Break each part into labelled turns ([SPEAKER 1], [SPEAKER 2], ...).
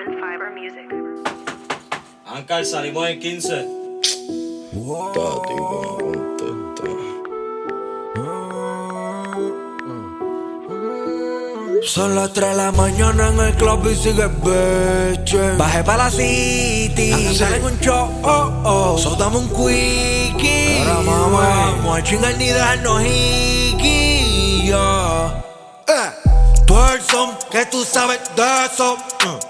[SPEAKER 1] Urban Fiber Music.
[SPEAKER 2] Ancar, salimos en 15.
[SPEAKER 3] Tati, contesta.
[SPEAKER 4] Son las 3 de la mañana en el club y sigue beche. Bajé pa' la city. A cantar en un show. Oh, oh. So dame un quickie. Ahora vamos a chingar ni dejarnos hiki. Yeah. Eh. Person, que tú sabes de eso. Uh.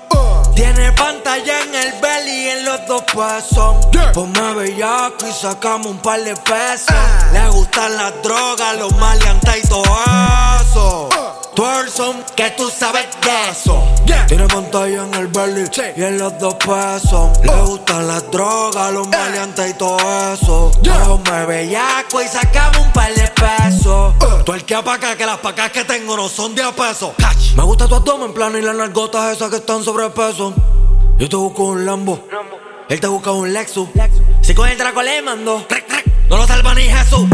[SPEAKER 4] Tiene pantalla en el belly en los dos pesos. Ponme bellaco y sacamos un par de pesos. Le gustan las drogas, los maleantes y todo. Que tú sabes de eso. Tiene pantalla en el belly y en los dos pesos. Le gustan las drogas, los maleantes y todo eso. Ponme bellaco y sacamos un par de pesos. Tú el que pa' acá, que las pacas que tengo no son de a peso. Me gusta tu abdomen plano y las nargotas esas que están sobrepeso. Yo te busco un Lambo. Él te busca un Lexus. Si con el Draco le mando. No lo salva ni Jesús.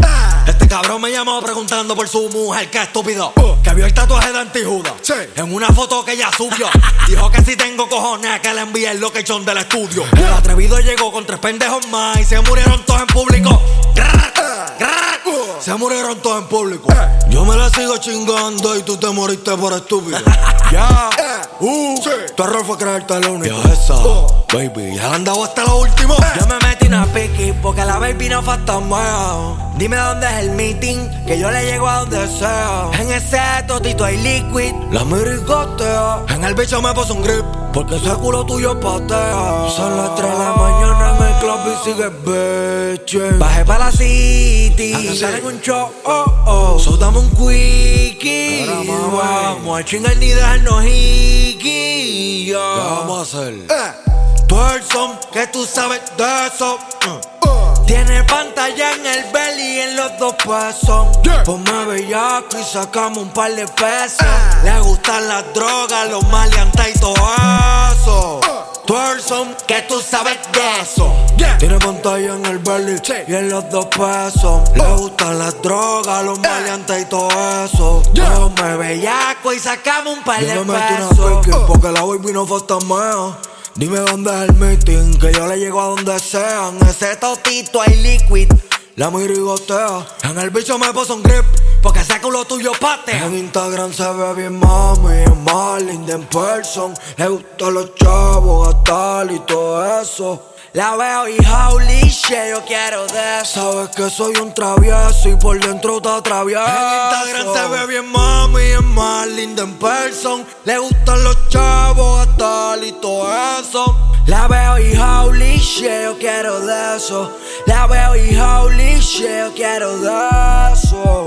[SPEAKER 4] Este cabrón me llamó preguntando por su mujer, qué estúpido. Que vio el tatuaje de antijuda. En una foto que ella subió. Dijo que si tengo cojones que le envíe el location del estudio. El atrevido llegó con tres pendejos más y se murieron todos en público. Se murieron todos en público. Yo me la sigo chingando y tú te moriste por estúpido. ya. Uh, Tu error fue creerte lo único. esa, baby. Ya andado hasta lo último. Yo me metí una piqui porque la baby no fantasmea. Dime dónde es el meeting, que yo le llego a donde sea. En ese totito hay liquid, la miro y gotea. En el bicho me puso un grip, porque ese culo tuyo patea. Son las 3 de la mañana en el club y sigue beche. Bajé pa' la city, a cantar en un show. Oh, oh. So dame un quickie. Vamos a chingar ni dejarnos hiki. Yeah. ¿Qué vamos a hacer? Twerson, que tú sabes de eso. Uh. Tiene pantalla en el belly en los dos pesos. Ponme bellaco y sacamos un par de pesos. Le gustan las drogas, los maleantes y todo eso. Twerson, que tú sabes de eso. Tiene pantalla en el belly y en los dos pesos. Le gustan las drogas, los maleantes y todo eso. Ponme bellaco y sacamos un par de
[SPEAKER 3] Yo me metí una
[SPEAKER 4] pesos.
[SPEAKER 3] piqui porque la baby no fantasmea. Dime dónde es el meeting, que yo le llego a donde sea.
[SPEAKER 4] En ese totito hay liquid.
[SPEAKER 3] La miro y gotea.
[SPEAKER 4] En el bicho me puso un grip, porque ese culo tuyo patea.
[SPEAKER 3] En Instagram se ve bien mami, es más linda en person. Le gustan los chavos, gastar y todo eso.
[SPEAKER 4] La veo y holy shit, yo quiero de eso.
[SPEAKER 3] Sabes que soy un travieso y por dentro te atravieso.
[SPEAKER 4] En Instagram se ve bien mami, es más linda en person. Le gustan los chavos, gastar y todo eso. La veo y holy shit, yo quiero de eso. La veo y holy shit, yo quiero de eso.